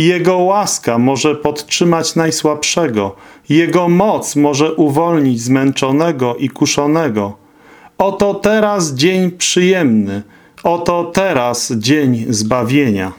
Jego łaska może podtrzymać najsłabszego. Jego moc może uwolnić zmęczonego i kuszonego. Oto teraz dzień przyjemny. Oto teraz dzień zbawienia.